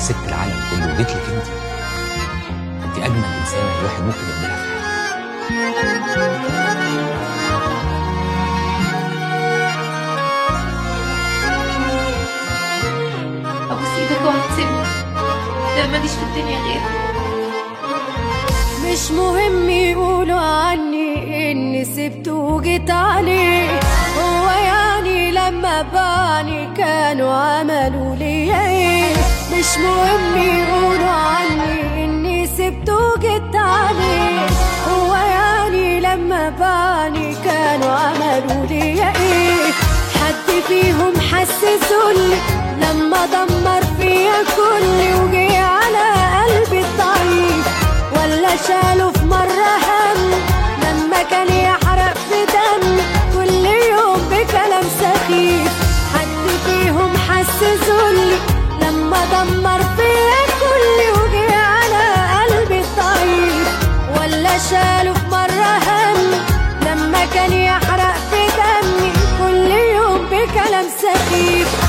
سبت العالم كله وجيت لك انت. انت أجمل انسانه الواحد ممكن يقابلها في حياته. ابوس إيدك وهتسيبني ده ماليش في الدنيا غيرك. مش مهم يقولوا عني إني سبته وجيت عليه هو يعني لما باني كانوا عملوا لي إيه مش مهم يقولوا عني إني سبته وجيت عليه هو يعني لما باني كانوا عملوا لي إيه؟ حد فيهم حس ذلي لما دمر فيا كلي وجي على قلبي الضعيف. ولا شالوا في مرة هم لما كان يحرق في دم كل يوم بكلام سخيف. حد فيهم حس ذلي دمر فيا كل وجه على قلبي الطيب ولا شاله في مرة هم لما كان يحرق في دمي كل يوم بكلام سخيف.